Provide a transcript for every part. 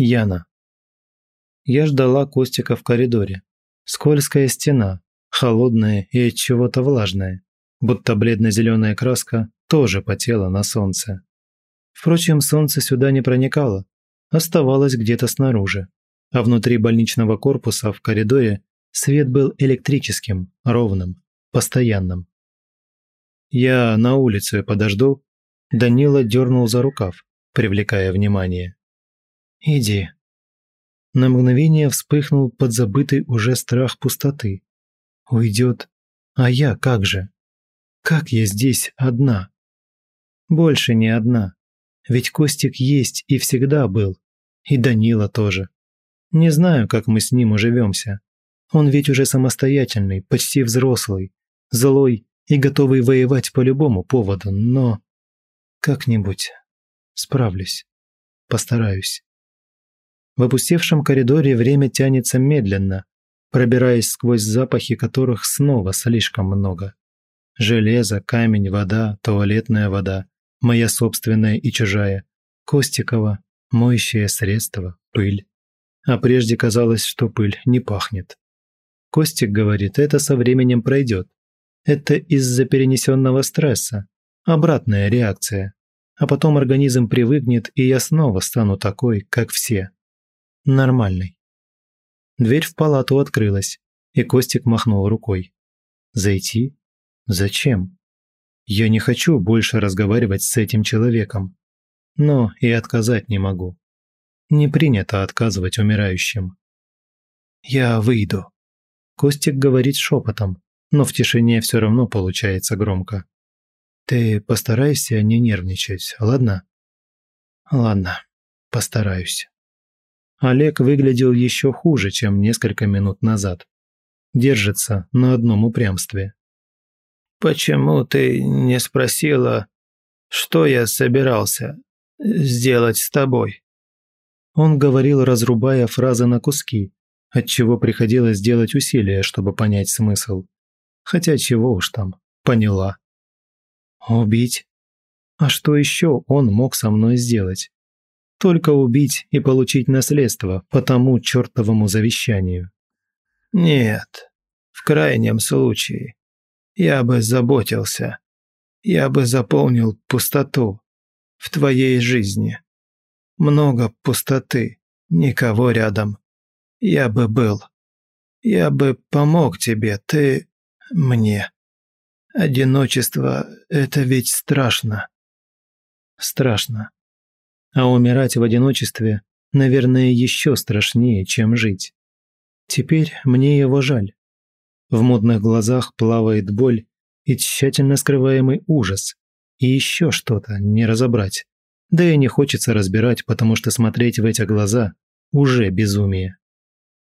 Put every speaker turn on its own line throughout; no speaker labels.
Яна. Я ждала Костика в коридоре. Скользкая стена, холодная и от чего-то влажная, будто бледно-зеленая краска тоже потела на солнце. Впрочем, солнце сюда не проникало, оставалось где-то снаружи. А внутри больничного корпуса в коридоре свет был электрическим, ровным, постоянным. «Я на улице подожду», Данила дернул за рукав, привлекая внимание. Иди. На мгновение вспыхнул подзабытый уже страх пустоты. Уйдет. А я как же? Как я здесь одна? Больше не одна. Ведь Костик есть и всегда был. И Данила тоже. Не знаю, как мы с ним уживемся. Он ведь уже самостоятельный, почти взрослый, злой и готовый воевать по любому поводу, но... Как-нибудь справлюсь, постараюсь. В опустевшем коридоре время тянется медленно, пробираясь сквозь запахи которых снова слишком много. Железо, камень, вода, туалетная вода, моя собственная и чужая, Костикова, моющее средство, пыль. А прежде казалось, что пыль не пахнет. Костик говорит, это со временем пройдет. Это из-за перенесенного стресса, обратная реакция. А потом организм привыкнет, и я снова стану такой, как все нормальный. Дверь в палату открылась, и Костик махнул рукой. «Зайти? Зачем? Я не хочу больше разговаривать с этим человеком. Но и отказать не могу. Не принято отказывать умирающим». «Я выйду». Костик говорит шепотом, но в тишине все равно получается громко. «Ты постарайся не нервничать, ладно?» «Ладно, постараюсь». Олег выглядел еще хуже, чем несколько минут назад. Держится на одном упрямстве.
«Почему ты не спросила, что я собирался сделать с тобой?»
Он говорил, разрубая фразы на куски, отчего приходилось делать усилия, чтобы понять смысл. Хотя чего уж там, поняла. «Убить? А что еще он мог со мной сделать?» Только убить и получить наследство по тому чертовому завещанию.
Нет, в крайнем случае. Я бы заботился. Я бы заполнил пустоту в твоей жизни. Много пустоты, никого рядом. Я бы был. Я бы помог тебе, ты мне. Одиночество – это ведь страшно.
Страшно а умирать в одиночестве, наверное, еще страшнее, чем жить. Теперь мне его жаль. В модных глазах плавает боль и тщательно скрываемый ужас, и еще что-то не разобрать. Да и не хочется разбирать, потому что смотреть в эти глаза уже безумие.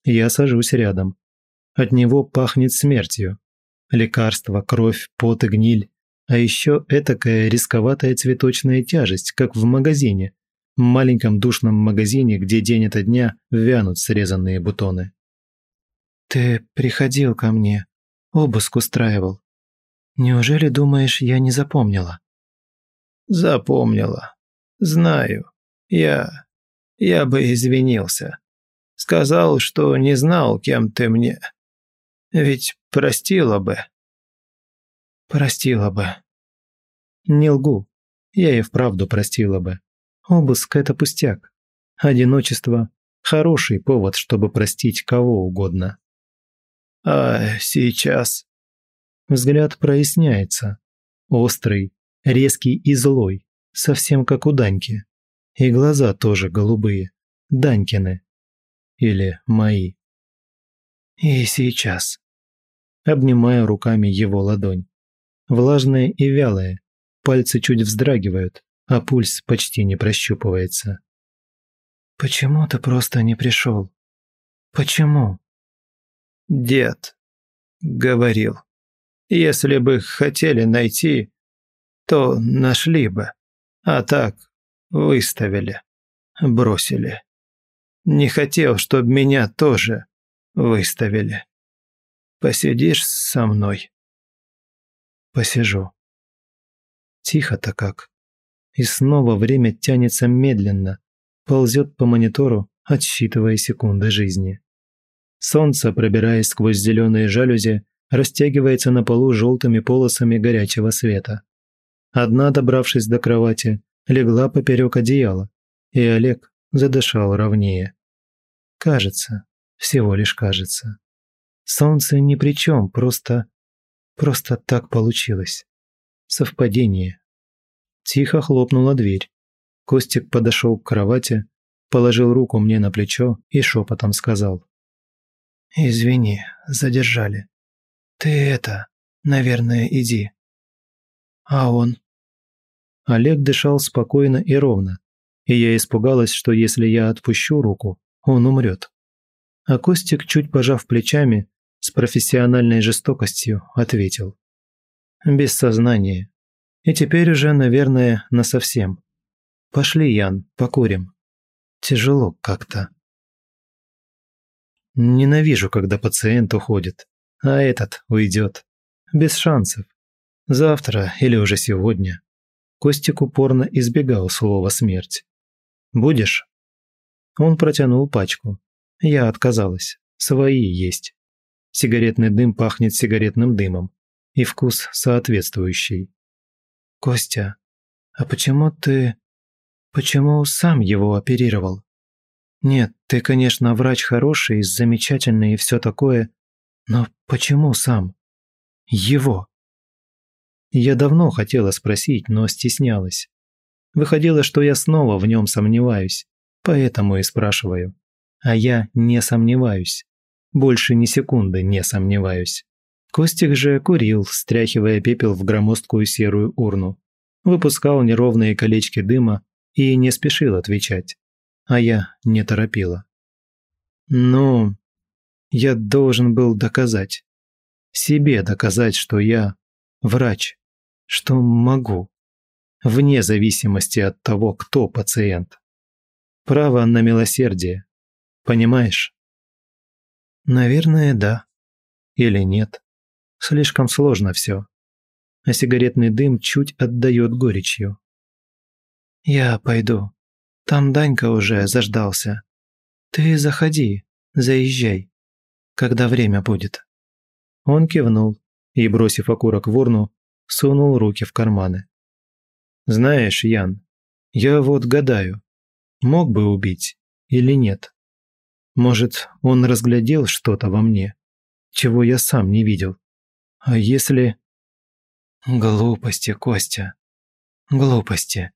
Я сажусь рядом. От него пахнет смертью. Лекарства, кровь, пот и гниль. А еще этакая рисковатая цветочная тяжесть, как в магазине, маленьком душном магазине, где день ото дня вянут срезанные бутоны. «Ты приходил ко мне, обыск устраивал. Неужели, думаешь, я не запомнила?»
«Запомнила. Знаю. Я... я бы извинился. Сказал, что не знал, кем ты мне. Ведь простила бы».
«Простила бы». «Не лгу. Я и вправду простила бы». Обыск – это пустяк. Одиночество – хороший повод, чтобы простить кого угодно.
А сейчас...
Взгляд проясняется. Острый, резкий и злой, совсем как у Даньки. И глаза тоже голубые, Данькины. Или мои. И сейчас. Обнимаю руками его ладонь. Влажная и вялая, пальцы чуть вздрагивают а пульс почти не прощупывается. «Почему ты просто не пришел? Почему?»
«Дед», — говорил, — «если бы хотели найти, то нашли бы, а так выставили, бросили. Не хотел, чтобы меня тоже выставили. Посидишь со мной?»
«Посижу». Тихо-то как. И снова время тянется медленно, ползет по монитору, отсчитывая секунды жизни. Солнце, пробираясь сквозь зеленые жалюзи, растягивается на полу желтыми полосами горячего света. Одна, добравшись до кровати, легла поперек одеяла, и Олег задышал ровнее. Кажется, всего лишь кажется. Солнце ни при чем, просто... просто так получилось. Совпадение. Тихо хлопнула дверь. Костик подошел к кровати, положил руку мне на плечо и шепотом сказал. «Извини, задержали. Ты это, наверное, иди». «А он?» Олег дышал спокойно и ровно, и я испугалась, что если я отпущу руку, он умрет. А Костик, чуть пожав плечами, с профессиональной жестокостью ответил. «Без сознания. И теперь уже, наверное, насовсем. Пошли, Ян, покурим. Тяжело как-то. Ненавижу, когда пациент уходит, а этот уйдет. Без шансов. Завтра или уже сегодня. Костик упорно избегал слова «смерть». «Будешь?» Он протянул пачку. Я отказалась. Свои есть. Сигаретный дым пахнет сигаретным дымом. И вкус соответствующий. «Костя, а почему ты... почему сам его оперировал? Нет, ты, конечно, врач хороший, замечательный и все такое, но почему сам? Его?» Я давно хотела спросить, но стеснялась. Выходило, что я снова в нем сомневаюсь, поэтому и спрашиваю. А я не сомневаюсь. Больше ни секунды не сомневаюсь. Костик же курил, стряхивая пепел в громоздкую серую урну. Выпускал неровные колечки дыма и не спешил отвечать. А я не торопила. Но я должен был доказать. Себе доказать, что я врач, что могу, вне зависимости от того, кто пациент. Право на милосердие. Понимаешь? Наверное, да. Или нет. Слишком сложно все. А сигаретный дым чуть отдает горечью. «Я пойду. Там Данька уже заждался. Ты заходи, заезжай, когда время будет». Он кивнул и, бросив окурок в урну, сунул руки в карманы. «Знаешь, Ян, я вот гадаю, мог бы убить или нет? Может, он разглядел что-то во мне, чего я сам не видел?» А если... Глупости, Костя. Глупости.